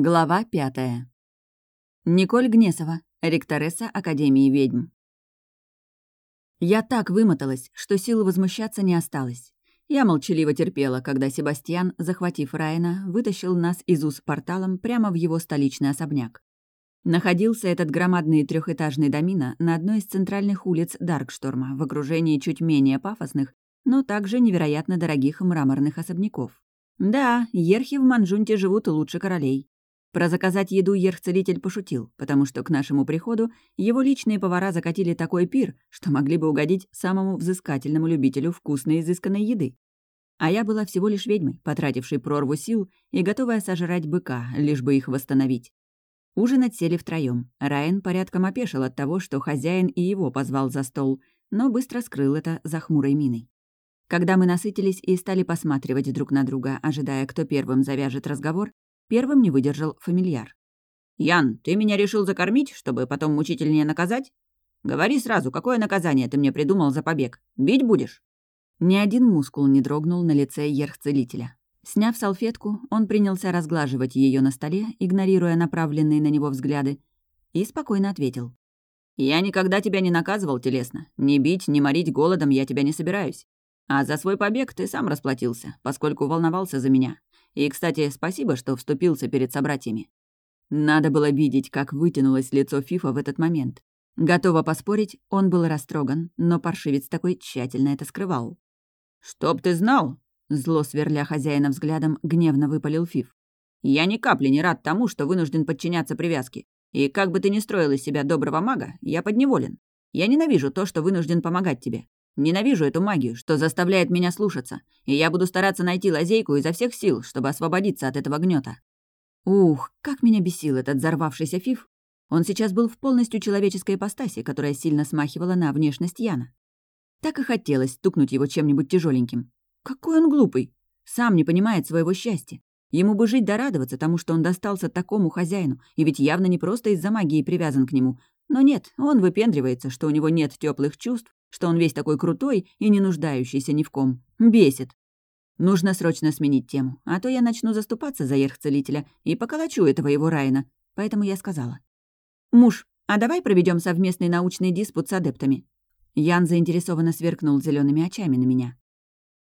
Глава пятая. Николь Гнесова, ректоресса Академии ведьм. Я так вымоталась, что сил возмущаться не осталось. Я молчаливо терпела, когда Себастьян, захватив Райана, вытащил нас из уз порталом прямо в его столичный особняк. Находился этот громадный трехэтажный домина на одной из центральных улиц Даркшторма в окружении чуть менее пафосных, но также невероятно дорогих мраморных особняков. Да, ерхи в Манжунте живут лучше королей. Про заказать еду ерх-целитель пошутил, потому что к нашему приходу его личные повара закатили такой пир, что могли бы угодить самому взыскательному любителю вкусной изысканной еды. А я была всего лишь ведьмой, потратившей прорву сил и готовая сожрать быка, лишь бы их восстановить. Ужинать сели втроём. Райан порядком опешил от того, что хозяин и его позвал за стол, но быстро скрыл это за хмурой миной. Когда мы насытились и стали посматривать друг на друга, ожидая, кто первым завяжет разговор, Первым не выдержал фамильяр. «Ян, ты меня решил закормить, чтобы потом мучительнее наказать? Говори сразу, какое наказание ты мне придумал за побег? Бить будешь?» Ни один мускул не дрогнул на лице ерх-целителя. Сняв салфетку, он принялся разглаживать ее на столе, игнорируя направленные на него взгляды, и спокойно ответил. «Я никогда тебя не наказывал телесно. Ни бить, ни морить голодом я тебя не собираюсь. А за свой побег ты сам расплатился, поскольку волновался за меня. И, кстати, спасибо, что вступился перед собратьями. Надо было видеть, как вытянулось лицо Фифа в этот момент. Готова поспорить, он был растроган, но паршивец такой тщательно это скрывал. «Чтоб ты знал!» — зло сверля хозяина взглядом, гневно выпалил Фиф. «Я ни капли не рад тому, что вынужден подчиняться привязке. И как бы ты ни строил из себя доброго мага, я подневолен. Я ненавижу то, что вынужден помогать тебе. Ненавижу эту магию, что заставляет меня слушаться, и я буду стараться найти лазейку изо всех сил, чтобы освободиться от этого гнета. Ух, как меня бесил этот взорвавшийся фиф. Он сейчас был в полностью человеческой ипостаси, которая сильно смахивала на внешность Яна. Так и хотелось стукнуть его чем-нибудь тяжеленьким. Какой он глупый. Сам не понимает своего счастья. Ему бы жить да радоваться тому, что он достался такому хозяину, и ведь явно не просто из-за магии привязан к нему. Но нет, он выпендривается, что у него нет теплых чувств, что он весь такой крутой и не нуждающийся ни в ком. Бесит. Нужно срочно сменить тему, а то я начну заступаться за ерх-целителя и поколочу этого его Райна. Поэтому я сказала. «Муж, а давай проведем совместный научный диспут с адептами?» Ян заинтересованно сверкнул зелеными очами на меня.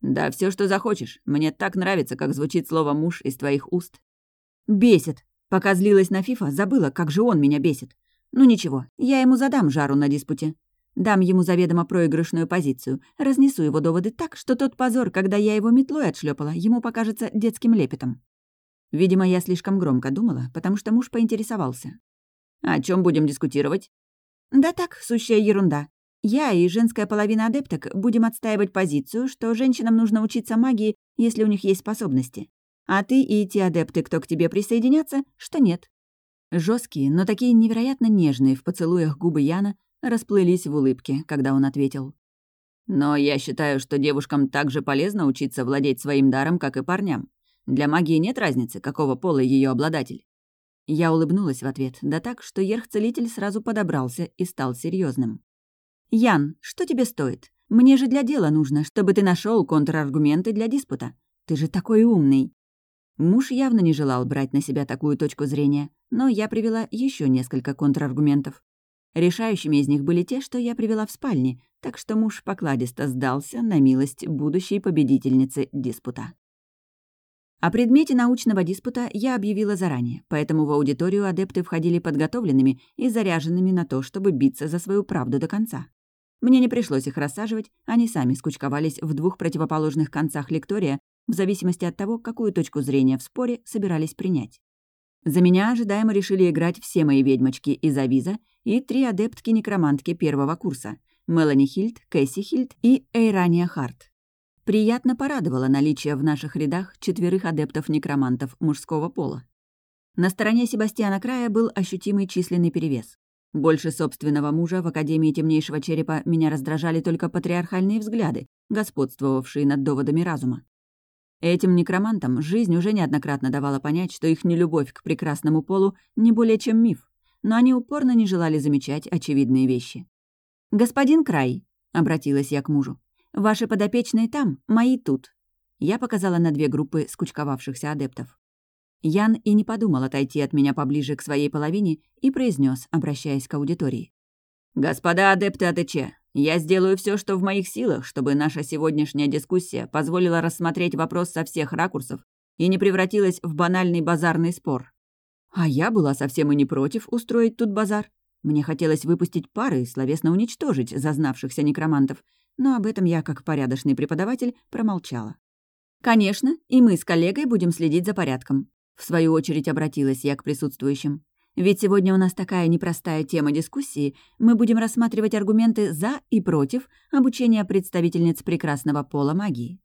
«Да все, что захочешь. Мне так нравится, как звучит слово «муж» из твоих уст». «Бесит. Пока злилась на Фифа, забыла, как же он меня бесит. Ну ничего, я ему задам жару на диспуте. Дам ему заведомо проигрышную позицию, разнесу его доводы так, что тот позор, когда я его метлой отшлепала, ему покажется детским лепетом. Видимо, я слишком громко думала, потому что муж поинтересовался. «О чем будем дискутировать?» «Да так, сущая ерунда. Я и женская половина адепток будем отстаивать позицию, что женщинам нужно учиться магии, если у них есть способности. А ты и те адепты, кто к тебе присоединятся, что нет». Жесткие, но такие невероятно нежные в поцелуях губы Яна расплылись в улыбке, когда он ответил. «Но я считаю, что девушкам также полезно учиться владеть своим даром, как и парням. Для магии нет разницы, какого пола ее обладатель». Я улыбнулась в ответ, да так, что ерх-целитель сразу подобрался и стал серьезным. «Ян, что тебе стоит? Мне же для дела нужно, чтобы ты нашел контраргументы для диспута. Ты же такой умный». Муж явно не желал брать на себя такую точку зрения, но я привела еще несколько контраргументов. Решающими из них были те, что я привела в спальне, так что муж покладисто сдался на милость будущей победительницы диспута. О предмете научного диспута я объявила заранее, поэтому в аудиторию адепты входили подготовленными и заряженными на то, чтобы биться за свою правду до конца. Мне не пришлось их рассаживать, они сами скучковались в двух противоположных концах лектория, в зависимости от того, какую точку зрения в споре собирались принять. За меня ожидаемо решили играть все мои ведьмочки из Авиза и три адептки-некромантки первого курса — Мелани Хильд, Кэсси Хильд и Эйрания Харт. Приятно порадовало наличие в наших рядах четверых адептов-некромантов мужского пола. На стороне Себастьяна Края был ощутимый численный перевес. Больше собственного мужа в Академии Темнейшего Черепа меня раздражали только патриархальные взгляды, господствовавшие над доводами разума. Этим некромантам жизнь уже неоднократно давала понять, что их нелюбовь к прекрасному полу не более чем миф, но они упорно не желали замечать очевидные вещи. «Господин Край», — обратилась я к мужу, — «ваши подопечные там, мои тут». Я показала на две группы скучковавшихся адептов. Ян и не подумал отойти от меня поближе к своей половине и произнес, обращаясь к аудитории. «Господа адепты АТЧ, я сделаю все, что в моих силах, чтобы наша сегодняшняя дискуссия позволила рассмотреть вопрос со всех ракурсов и не превратилась в банальный базарный спор. А я была совсем и не против устроить тут базар. Мне хотелось выпустить пары и словесно уничтожить зазнавшихся некромантов, но об этом я, как порядочный преподаватель, промолчала. «Конечно, и мы с коллегой будем следить за порядком», в свою очередь обратилась я к присутствующим. Ведь сегодня у нас такая непростая тема дискуссии, мы будем рассматривать аргументы «за» и «против» обучения представительниц прекрасного пола магии.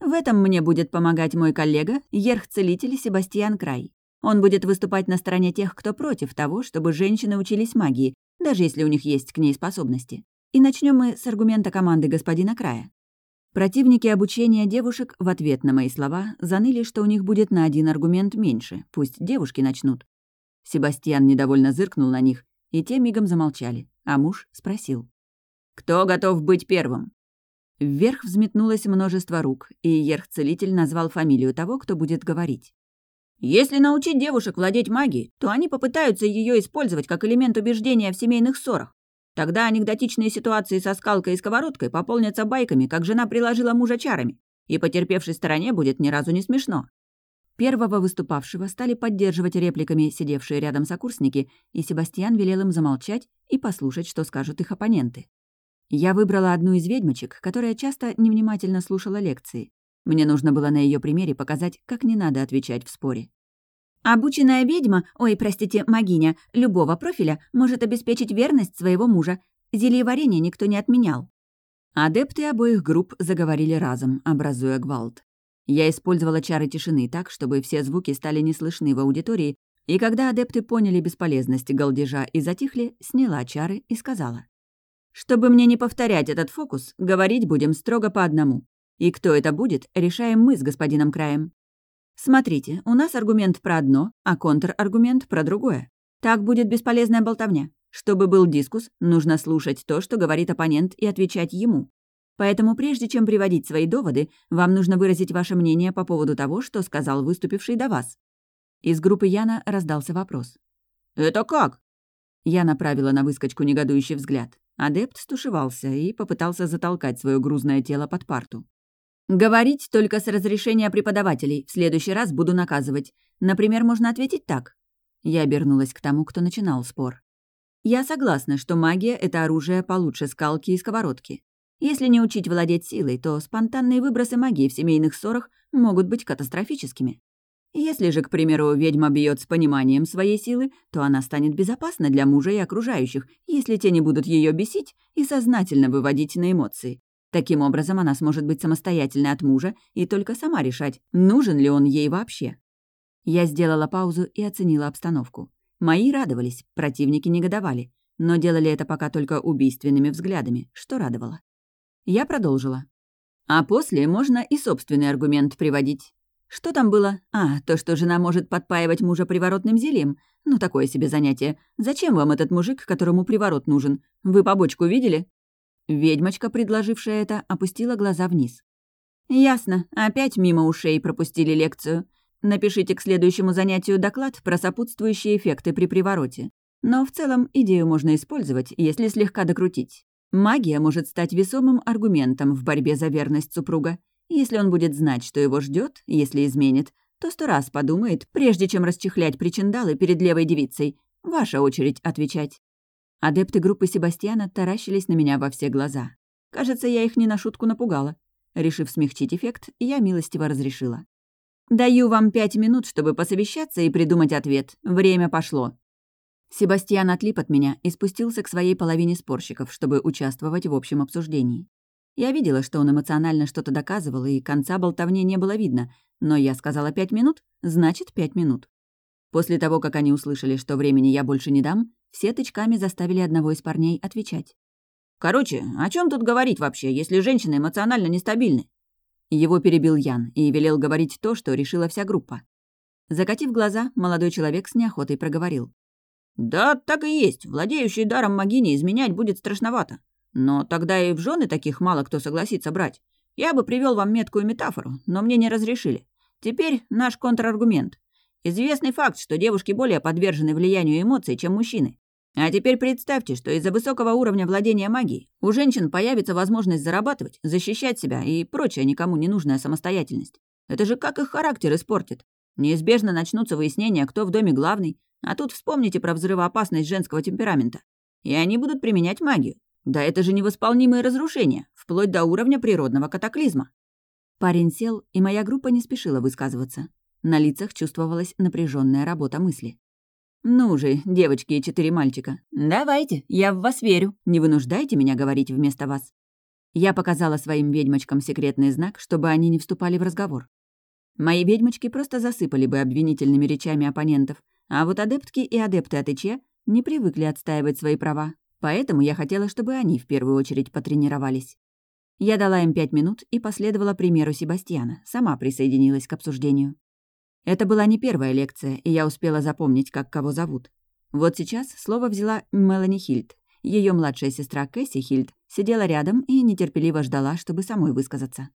В этом мне будет помогать мой коллега, ерх-целитель Себастьян Край. Он будет выступать на стороне тех, кто против того, чтобы женщины учились магии, даже если у них есть к ней способности. И начнем мы с аргумента команды господина Края. Противники обучения девушек в ответ на мои слова заныли, что у них будет на один аргумент меньше, пусть девушки начнут. Себастьян недовольно зыркнул на них, и те мигом замолчали, а муж спросил. «Кто готов быть первым?» Вверх взметнулось множество рук, и Ерх-целитель назвал фамилию того, кто будет говорить. «Если научить девушек владеть магией, то они попытаются ее использовать как элемент убеждения в семейных ссорах. Тогда анекдотичные ситуации со скалкой и сковородкой пополнятся байками, как жена приложила мужа чарами, и потерпевшей стороне будет ни разу не смешно. Первого выступавшего стали поддерживать репликами сидевшие рядом сокурсники, и Себастьян велел им замолчать и послушать, что скажут их оппоненты. Я выбрала одну из ведьмочек, которая часто невнимательно слушала лекции. Мне нужно было на ее примере показать, как не надо отвечать в споре. Обученная ведьма, ой, простите, магиня, любого профиля может обеспечить верность своего мужа. Зелье варенья никто не отменял. Адепты обоих групп заговорили разом, образуя гвалт. Я использовала чары тишины так, чтобы все звуки стали не слышны в аудитории, и когда адепты поняли бесполезность галдежа и затихли, сняла чары и сказала. «Чтобы мне не повторять этот фокус, говорить будем строго по одному. И кто это будет, решаем мы с господином Краем. Смотрите, у нас аргумент про одно, а контраргумент про другое. Так будет бесполезная болтовня. Чтобы был дискус, нужно слушать то, что говорит оппонент, и отвечать ему. Поэтому прежде чем приводить свои доводы, вам нужно выразить ваше мнение по поводу того, что сказал выступивший до вас. Из группы Яна раздался вопрос. «Это как?» Я направила на выскочку негодующий взгляд. Адепт стушевался и попытался затолкать свое грузное тело под парту. «Говорить только с разрешения преподавателей. В следующий раз буду наказывать. Например, можно ответить так». Я обернулась к тому, кто начинал спор. «Я согласна, что магия — это оружие получше скалки и сковородки. Если не учить владеть силой, то спонтанные выбросы магии в семейных ссорах могут быть катастрофическими. Если же, к примеру, ведьма бьет с пониманием своей силы, то она станет безопасна для мужа и окружающих, если те не будут ее бесить и сознательно выводить на эмоции. Таким образом, она сможет быть самостоятельной от мужа и только сама решать, нужен ли он ей вообще. Я сделала паузу и оценила обстановку. Мои радовались, противники негодовали, но делали это пока только убийственными взглядами, что радовало. Я продолжила. А после можно и собственный аргумент приводить. Что там было? А, то, что жена может подпаивать мужа приворотным зельем? Ну, такое себе занятие. Зачем вам этот мужик, которому приворот нужен? Вы побочку видели? Ведьмочка, предложившая это, опустила глаза вниз. «Ясно. Опять мимо ушей пропустили лекцию. Напишите к следующему занятию доклад про сопутствующие эффекты при привороте. Но в целом идею можно использовать, если слегка докрутить. Магия может стать весомым аргументом в борьбе за верность супруга. Если он будет знать, что его ждет, если изменит, то сто раз подумает, прежде чем расчехлять причиндалы перед левой девицей. Ваша очередь отвечать. Адепты группы Себастьяна таращились на меня во все глаза. Кажется, я их не на шутку напугала. Решив смягчить эффект, я милостиво разрешила. «Даю вам пять минут, чтобы посовещаться и придумать ответ. Время пошло. Себастьян отлип от меня и спустился к своей половине спорщиков, чтобы участвовать в общем обсуждении. Я видела, что он эмоционально что-то доказывал, и конца болтовне не было видно, но я сказала пять минут, значит, пять минут. После того, как они услышали, что времени я больше не дам, все тычками заставили одного из парней отвечать. «Короче, о чем тут говорить вообще, если женщины эмоционально нестабильны?» Его перебил Ян и велел говорить то, что решила вся группа. Закатив глаза, молодой человек с неохотой проговорил. «Да, так и есть. Владеющий даром могини изменять будет страшновато. Но тогда и в жены таких мало кто согласится брать. Я бы привел вам меткую метафору, но мне не разрешили. Теперь наш контраргумент. Известный факт, что девушки более подвержены влиянию эмоций, чем мужчины. А теперь представьте, что из-за высокого уровня владения магией у женщин появится возможность зарабатывать, защищать себя и прочая никому не нужная самостоятельность. Это же как их характер испортит. Неизбежно начнутся выяснения, кто в доме главный, а тут вспомните про взрывоопасность женского темперамента. И они будут применять магию. Да это же невосполнимые разрушения, вплоть до уровня природного катаклизма. Парень сел, и моя группа не спешила высказываться. На лицах чувствовалась напряженная работа мысли. «Ну же, девочки и четыре мальчика, давайте, я в вас верю, не вынуждайте меня говорить вместо вас». Я показала своим ведьмочкам секретный знак, чтобы они не вступали в разговор. Мои ведьмочки просто засыпали бы обвинительными речами оппонентов, а вот адептки и адепты от ИЧ не привыкли отстаивать свои права, поэтому я хотела, чтобы они в первую очередь потренировались. Я дала им пять минут и последовала примеру Себастьяна, сама присоединилась к обсуждению. Это была не первая лекция, и я успела запомнить, как кого зовут. Вот сейчас слово взяла Мелани Хильд. Ее младшая сестра Кэсси Хильд сидела рядом и нетерпеливо ждала, чтобы самой высказаться.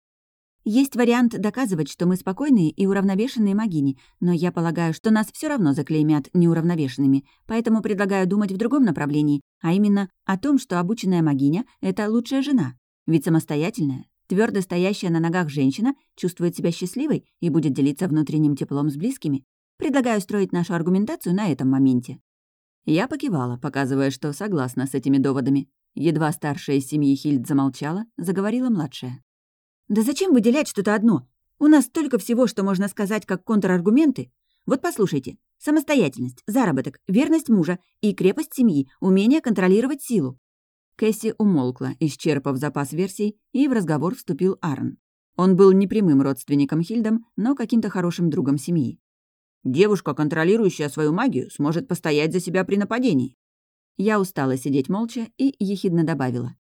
Есть вариант доказывать, что мы спокойные и уравновешенные магини, но я полагаю, что нас все равно заклеймят неуравновешенными, поэтому предлагаю думать в другом направлении, а именно о том, что обученная магиня — это лучшая жена. Ведь самостоятельная, Твердо стоящая на ногах женщина чувствует себя счастливой и будет делиться внутренним теплом с близкими. Предлагаю строить нашу аргументацию на этом моменте. Я покивала, показывая, что согласна с этими доводами. Едва старшая из семьи Хильд замолчала, заговорила младшая. «Да зачем выделять что-то одно? У нас столько всего, что можно сказать как контраргументы. Вот послушайте. Самостоятельность, заработок, верность мужа и крепость семьи, умение контролировать силу. Кэсси умолкла, исчерпав запас версий, и в разговор вступил Арн. Он был не прямым родственником Хильдам, но каким-то хорошим другом семьи. «Девушка, контролирующая свою магию, сможет постоять за себя при нападении». Я устала сидеть молча и ехидно добавила.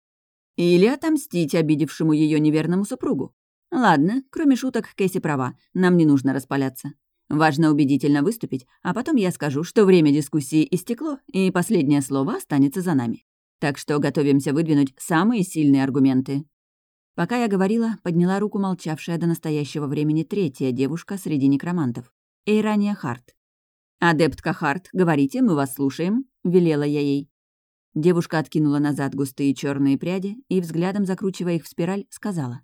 «Или отомстить обидевшему ее неверному супругу. Ладно, кроме шуток, Кэсси права, нам не нужно распаляться. Важно убедительно выступить, а потом я скажу, что время дискуссии истекло, и последнее слово останется за нами. Так что готовимся выдвинуть самые сильные аргументы». Пока я говорила, подняла руку молчавшая до настоящего времени третья девушка среди некромантов. Эйрания Харт. «Адептка Харт, говорите, мы вас слушаем», — велела я ей. Девушка откинула назад густые черные пряди и, взглядом закручивая их в спираль, сказала.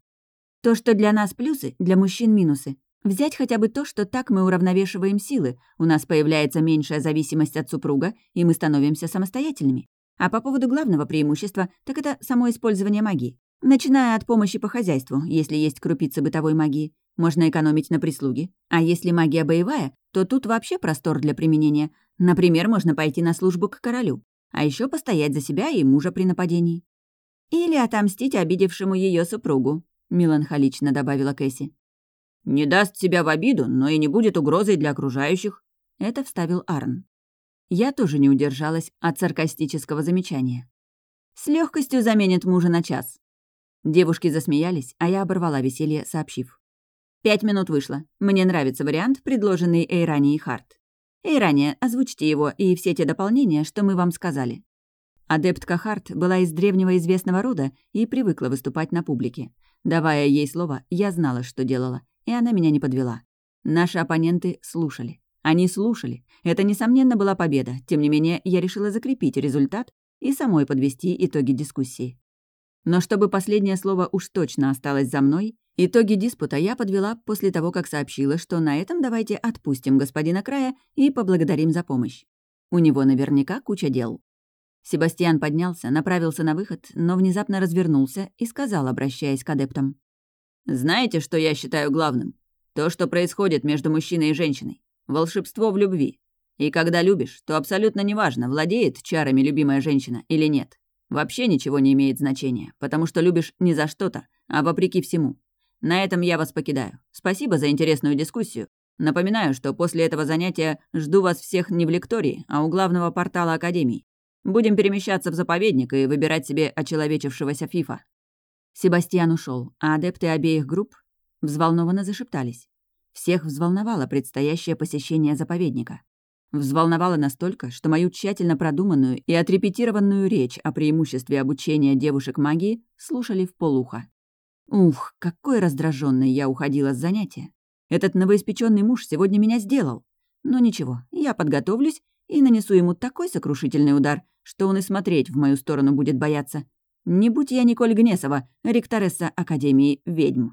«То, что для нас плюсы, для мужчин минусы. Взять хотя бы то, что так мы уравновешиваем силы, у нас появляется меньшая зависимость от супруга, и мы становимся самостоятельными. А по поводу главного преимущества, так это само использование магии. Начиная от помощи по хозяйству, если есть крупицы бытовой магии. Можно экономить на прислуге. А если магия боевая, то тут вообще простор для применения. Например, можно пойти на службу к королю. А еще постоять за себя и мужа при нападении. Или отомстить обидевшему ее супругу, меланхолично добавила Кэсси. «Не даст себя в обиду, но и не будет угрозой для окружающих», — это вставил Арн. Я тоже не удержалась от саркастического замечания. «С легкостью заменит мужа на час». Девушки засмеялись, а я оборвала веселье, сообщив. «Пять минут вышло. Мне нравится вариант, предложенный Эйрани и Харт. Эйрания, озвучьте его и все те дополнения, что мы вам сказали». Адептка Харт была из древнего известного рода и привыкла выступать на публике. Давая ей слово, я знала, что делала, и она меня не подвела. Наши оппоненты слушали. Они слушали. Это, несомненно, была победа. Тем не менее, я решила закрепить результат и самой подвести итоги дискуссии. Но чтобы последнее слово уж точно осталось за мной, итоги диспута я подвела после того, как сообщила, что на этом давайте отпустим господина Края и поблагодарим за помощь. У него наверняка куча дел. Себастьян поднялся, направился на выход, но внезапно развернулся и сказал, обращаясь к адептам. «Знаете, что я считаю главным? То, что происходит между мужчиной и женщиной. Волшебство в любви. И когда любишь, то абсолютно неважно, владеет чарами любимая женщина или нет. Вообще ничего не имеет значения, потому что любишь не за что-то, а вопреки всему. На этом я вас покидаю. Спасибо за интересную дискуссию. Напоминаю, что после этого занятия жду вас всех не в лектории, а у главного портала Академии. Будем перемещаться в заповедник и выбирать себе очеловечившегося Фифа». Себастьян ушел, а адепты обеих групп взволнованно зашептались. Всех взволновало предстоящее посещение заповедника. Взволновало настолько, что мою тщательно продуманную и отрепетированную речь о преимуществе обучения девушек магии слушали в полухо. Ух, какой раздраженной я уходила с занятия. Этот новоиспеченный муж сегодня меня сделал. Но ничего, я подготовлюсь и нанесу ему такой сокрушительный удар, что он и смотреть в мою сторону будет бояться. Не будь я Николь Гнесова, ректоресса Академии ведьм.